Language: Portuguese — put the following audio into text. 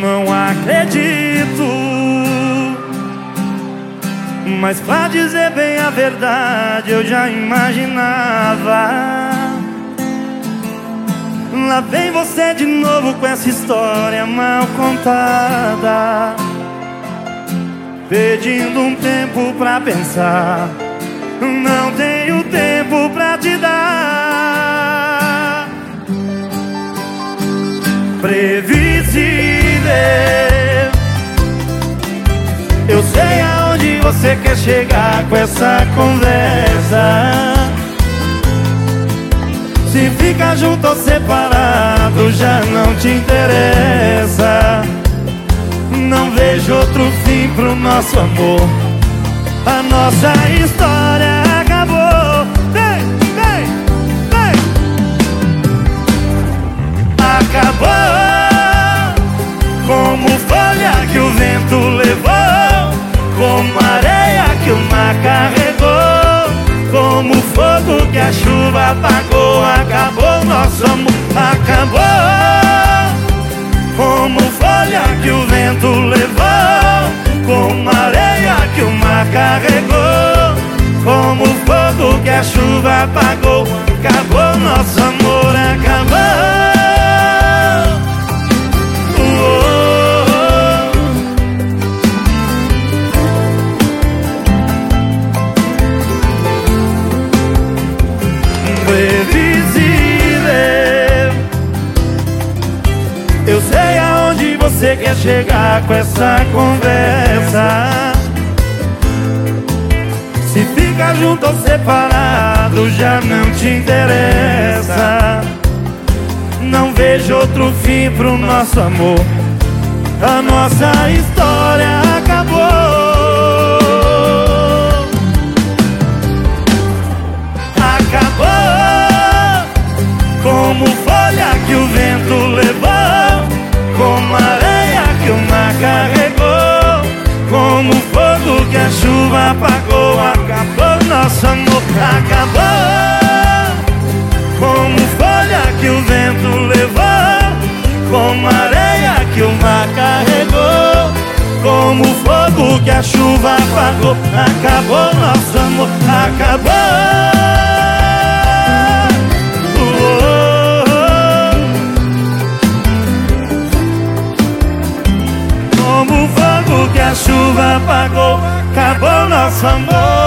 não acredito. Mas pra dizer bem a verdade, eu já imaginava. Lá vem você de novo com essa história mal contada. Pedindo um tempo pra pensar. Não tenho tempo pra te dar. Previsível. Eu sei aonde você quer chegar com essa conversa. Se fica junto ou separado já não te interessa. Não vejo outro fim pro nosso amor. A nossa história acabou. Vem, vem, vem. Acabou. Que o vento levou. Como areia que o mar carregou. Como fogo que a chuva apagou. Acabou nosso amor. Acabou. Como folha que o vento levou Como areia que o mar carregou Como fogo que a chuva apagou Acabou nosso amor, você quer chegar com essa conversa? Se fica junto ou separado já não te interessa. Não vejo outro fim pro nosso amor. A nossa história acabou. Acabou. Como folha que o vento levou fogo que a chuva apagou. Acabou nosso amor, acabou. Oh. Como o fogo que a chuva apagou Acabou nosso amor.